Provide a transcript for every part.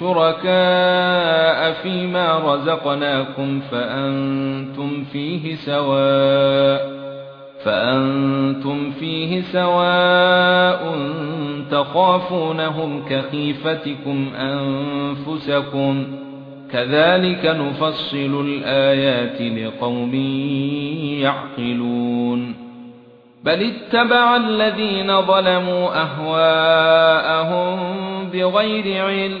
شركاء فيما رزقناكم فأنتم فيه سواء فأنتم فيه سواء تخافونهم كخيفتكم أنفسكم كذلك نفصل الآيات لقوم يعقلون بل اتبع الذين ظلموا أهواءهم بغير علم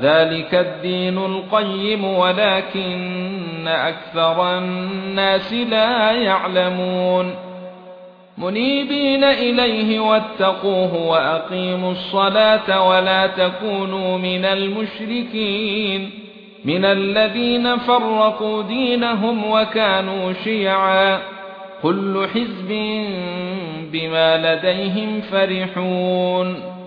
ذلك الدين القيم ولكن أكثر الناس لا يعلمون. منيبين إليه واتقوه وأقيموا الصلاة ولا تكونوا من المشركين. من الذين فرقوا دينهم وكانوا شيعا. كل حزب بما لديهم فرحون.